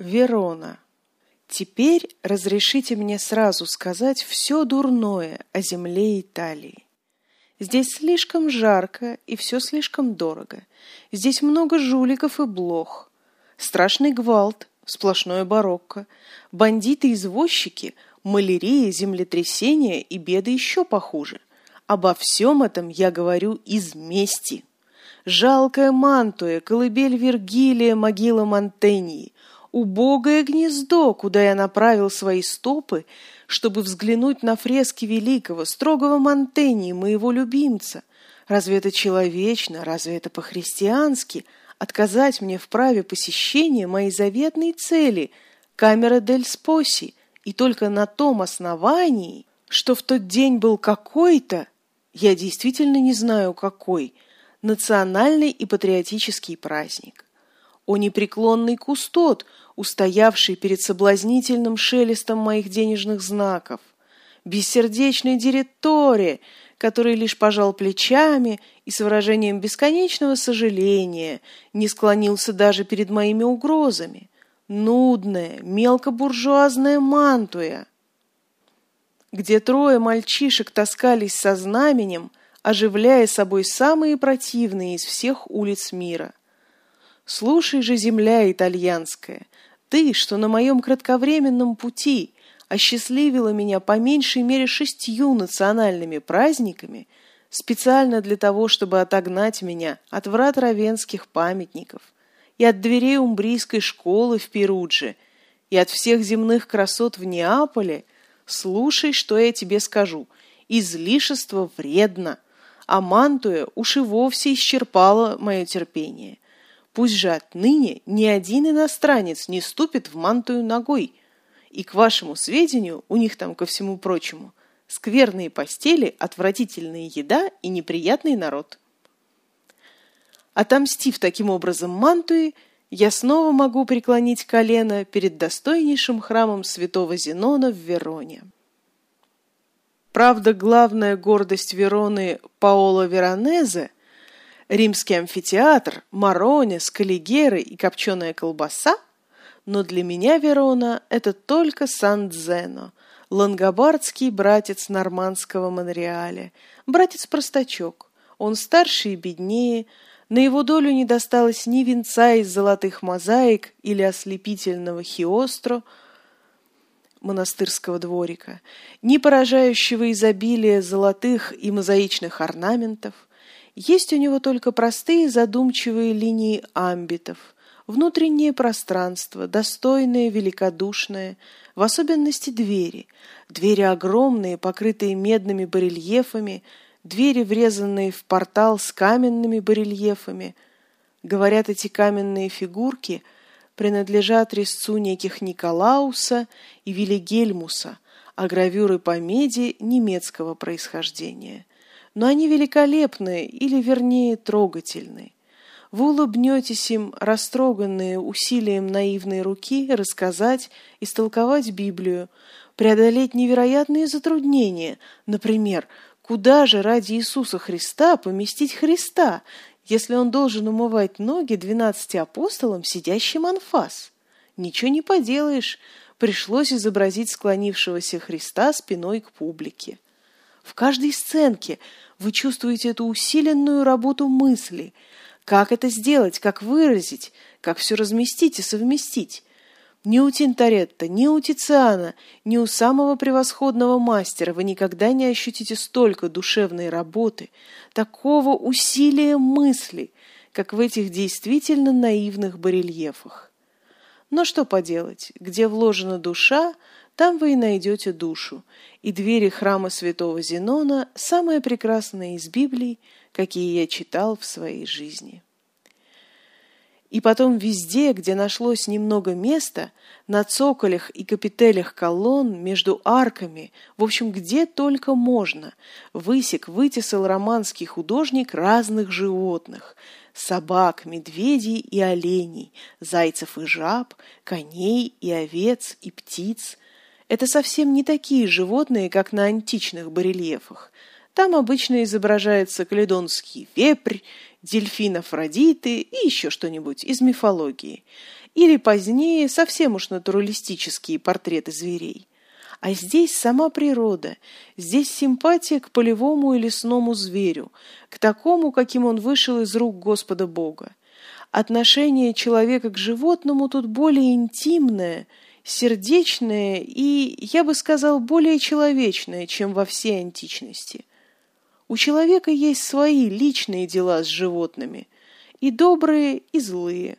Верона. Теперь разрешите мне сразу сказать все дурное о земле Италии. Здесь слишком жарко и все слишком дорого. Здесь много жуликов и блох. Страшный гвалт, сплошное барокко. Бандиты-извозчики, малярия, землетрясения и беды еще похуже. Обо всем этом я говорю из мести. Жалкая Мантуя, колыбель Вергилия, могила Монтении, убогое гнездо, куда я направил свои стопы, чтобы взглянуть на фрески великого, строгого Монтении, моего любимца. Разве это человечно, разве это по-христиански отказать мне в праве посещения моей заветной цели – камера Дель Споси, и только на том основании, что в тот день был какой-то, я действительно не знаю какой, национальный и патриотический праздник. О непреклонный кустот, устоявший перед соблазнительным шелестом моих денежных знаков, бессердечный директоре, который лишь пожал плечами и с выражением бесконечного сожаления не склонился даже перед моими угрозами, нудная, мелкобуржуазная мантуя, где трое мальчишек таскались со знаменем, оживляя собой самые противные из всех улиц мира. Слушай же, земля итальянская, ты, что на моем кратковременном пути осчастливила меня по меньшей мере шестью национальными праздниками, специально для того, чтобы отогнать меня от врат равенских памятников и от дверей умбрийской школы в Перудже и от всех земных красот в Неаполе, слушай, что я тебе скажу. Излишество вредно, а Мантуя уж и вовсе исчерпала мое терпение. Пусть же отныне ни один иностранец не ступит в мантую ногой. И, к вашему сведению, у них там, ко всему прочему, скверные постели, отвратительная еда и неприятный народ. Отомстив таким образом мантуи, я снова могу преклонить колено перед достойнейшим храмом святого Зенона в Вероне. Правда, главная гордость Вероны Паоло Веронезе – римский амфитеатр, Маронис, Каллигеры и копченая колбаса, но для меня Верона – это только Сан-Дзено, лангобардский братец нормандского Монреаля, братец-простачок. Он старше и беднее, на его долю не досталось ни венца из золотых мозаик или ослепительного хиостро монастырского дворика, ни поражающего изобилия золотых и мозаичных орнаментов – есть у него только простые задумчивые линии амбитов, внутреннее пространство, достойное, великодушное, в особенности двери. Двери огромные, покрытые медными барельефами, двери, врезанные в портал с каменными барельефами. Говорят, эти каменные фигурки принадлежат резцу неких Николауса и Вильгельмуса, а гравюры по меди немецкого происхождения но они великолепны или, вернее, трогательны. Вы улыбнетесь им, растроганные усилием наивной руки, рассказать, истолковать Библию, преодолеть невероятные затруднения, например, куда же ради Иисуса Христа поместить Христа, если он должен умывать ноги двенадцати апостолам, сидящим анфас? Ничего не поделаешь, пришлось изобразить склонившегося Христа спиной к публике. В каждой сценке вы чувствуете эту усиленную работу мысли. Как это сделать, как выразить, как все разместить и совместить. Ни у Тинторетто, ни у Тициана, ни у самого превосходного мастера вы никогда не ощутите столько душевной работы, такого усилия мысли, как в этих действительно наивных барельефах. Но что поделать, где вложена душа, там вы и найдете душу, и двери храма святого Зенона – самые прекрасные из Библий, какие я читал в своей жизни. И потом везде, где нашлось немного места, на цоколях и капителях колонн, между арками, в общем, где только можно, высек вытесал романский художник разных животных – собак, медведей и оленей, зайцев и жаб, коней и овец и птиц, это совсем не такие животные, как на античных барельефах. Там обычно изображается каледонский вепрь, дельфин Афродиты и еще что-нибудь из мифологии. или позднее совсем уж натуралистические портреты зверей. А здесь сама природа, здесь симпатия к полевому и лесному зверю, к такому, каким он вышел из рук Господа Бога. Отношение человека к животному тут более интимное, сердечное и, я бы сказал, более человечное, чем во всей античности. У человека есть свои личные дела с животными, и добрые, и злые.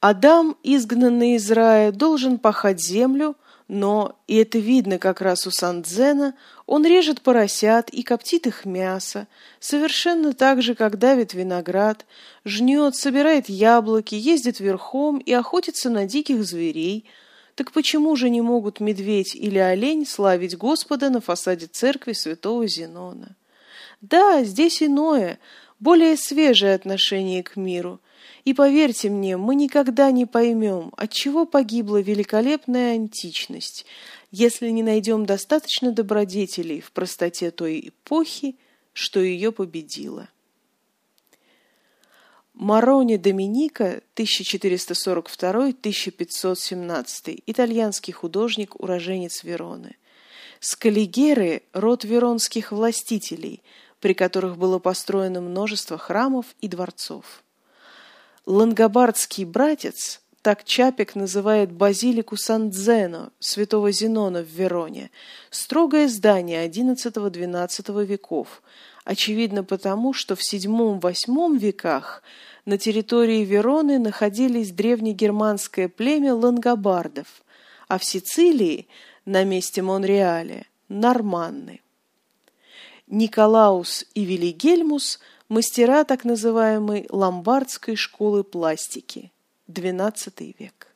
Адам, изгнанный из рая, должен пахать землю, но, и это видно как раз у Сандзена, он режет поросят и коптит их мясо, совершенно так же, как давит виноград, жнет, собирает яблоки, ездит верхом и охотится на диких зверей. Так почему же не могут медведь или олень славить Господа на фасаде церкви святого Зенона? Да, здесь иное, более свежее отношение к миру – и поверьте мне, мы никогда не поймем, от чего погибла великолепная античность, если не найдем достаточно добродетелей в простоте той эпохи, что ее победила. Марони Доминика, 1442-1517, итальянский художник, уроженец Вероны. Скалигеры – род веронских властителей, при которых было построено множество храмов и дворцов. Лангобардский братец, так Чапик называет базилику Сан-Дзено, святого Зенона в Вероне, строгое здание XI-XII веков, очевидно потому, что в VII-VIII веках на территории Вероны находились древнегерманское племя лангобардов, а в Сицилии, на месте Монреаля, норманны. Николаус и Вильгельмус – мастера так называемой ломбардской школы пластики, XII век.